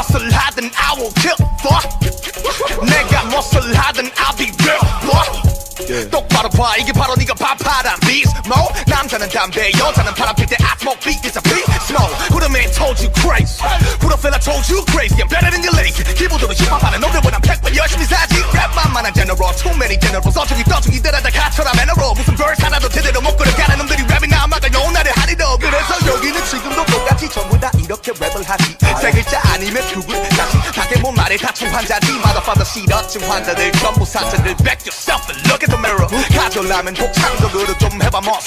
무엇을 하든 I will kill fuck 내가 무엇을 하든 I'll be real fuck 똑바로 봐 이게 바로 네가 밥하란 beast mode 남자는 담배 여자는 바람 필 때 I smoke beat it's a beast mode Who the man told you crazy Who the fella told you crazy I'm better than your lazy 기본으로 힙합하는 놈들보단 백번 열심히 살지 랩만만한 general Too many generals 어중이 떠중이 들어다 가처럼 애너로 무슨 verse 하나도 제대로 못 아니면 두글 다시 밖에 못 말해 다친 환자지 Motherfucker 시러증 환자들 전부 사자들 Back yourself and look at the mirror 가져라면 독창적으로 좀 해봐 뭐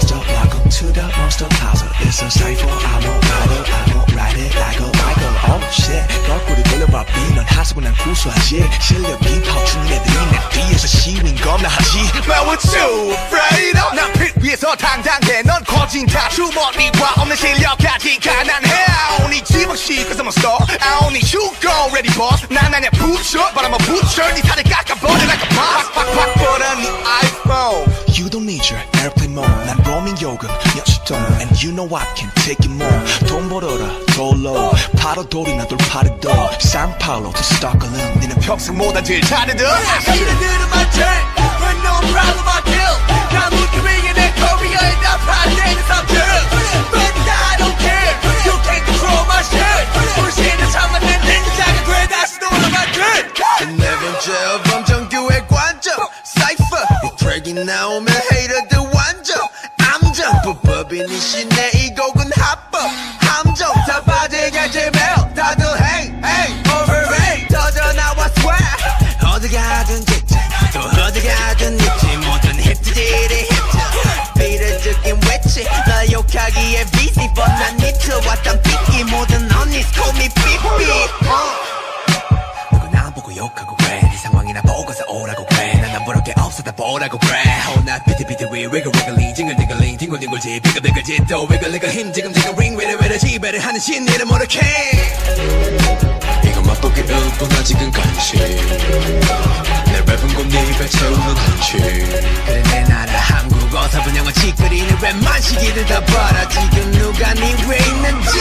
monster, welcome to the monster house. It's a cipher, I'm a rider, I'm a ride it like a biker. Oh shit, 거꾸로 돌려봐 넌 하수고 난 구수하지. 실력이 파주는 애 들이 내 뒤에서 시윈 겁나 하지. Man what you afraid of 난필 위에서 당당해 넌 거진 다 주머니와 없는 실력까지 가난해 I only 집어시 cause I'm a star I only shoot go ready boss 난 아냐 butcher but I'm a butcher 네 살을 깎아버려 like a boss 팍팍팍 뻗어 네 iPhone You don't need your airplane mode. 난 roaming 요금 몇십 돈. And you know I can take it more. 돈 벌어라, 돌로. 바로 돌이 나 돌 파리도. 상파울로 to 스톡홀름. 니는 평생 못한 제일 잘해도 Hater my turn, but no problem I kill. 나 무기ring의 내 커리어에 나 파대는 삼촌. But I don't care, you can't control my shit. 불신을 참아낸 닌자가 돼 다시 돌아가 돼. 네 번째 범정교의 관점 사이퍼 이 트랙이 나오면 헤이터들 완전 암정 불법인 이신내 이 곡은 합법. 함정 다 빠지게 제메어 다들 hey hey overrate 터져 나와 swear. 어디 가든 짓지 또 어디 가든 있지. 모든 히트들이 히트 비례적인 외치. 나 욕하기에 busy but 난 미쳐왔단 삐끼 모든 언니 call me 삐삐 누구 나 보고 욕하고 그래. 네 상황이나 보고서 오라고 그래. 난안 부를 게 없어 다 보라고 그래. 호나 비트비트 위 위글 위글링 징글징글링 뒹굴뒹굴지 비글비글지 또 위글리글 힘 지금 지금 링 위를 위를 지배를 하는 신이를 모르게 이거 맛보기 없고 나 지금 간식 내 랩은 곧 입에 채우는 한식 그래 내 나라 한국어서 분영어 찌끄리는 랩만 시기를 다 봐라. 지금 누가 네 위에 있는지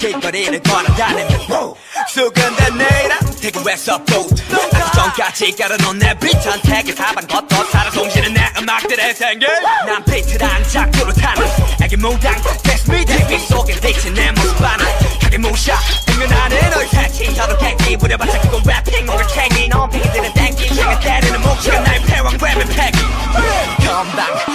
길거리를 걸어다니며 수근된 내일아 태국에서 보트 아주 전까지 깔아놓은 내 비트한 택에 사방 걷어 살아 숨쉬는 내 음악들의 생길. 난 비트랑 작두로 타는 애기 무당 That's me 대비 속에 비친 내 모습 하나. 하게 무셔 은근하는 너의 새치. 혀로 객기 부려봤자 그건 래핑. 뭔가 캥이 넌 피기들은 땡기. 제가 때리는 몫이가 나의 패왕 랩의 패기. 떠난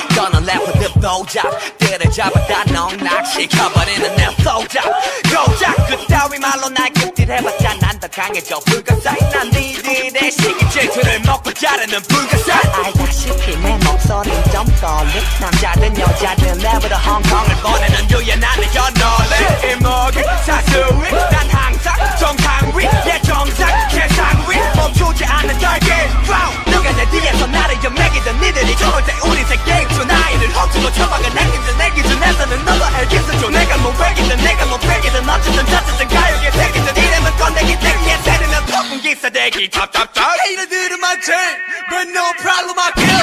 때를 잡아다 넉락시켜버리는 내 소잡 고작 그따위 말로 날 끝딜해봤자 난 더 강해져. 불가사의 난 니들의 시기 질투를 먹고 자르는 불가사의 알다시피 내 목소리는 좀 떨리 남자든 여자든 내부터 홍콩을 보 내 기준 내 기준에서는 너도 알겠어 내가 뭐 백이든 내가 뭐 백이든 어쨌든 저쨌든 가요계 새끼든 이름은 꺼내기 새끼에 세르면 폭풍 기사 대기. 탑탑탑 Hater my turn, but no problem I 무기ring의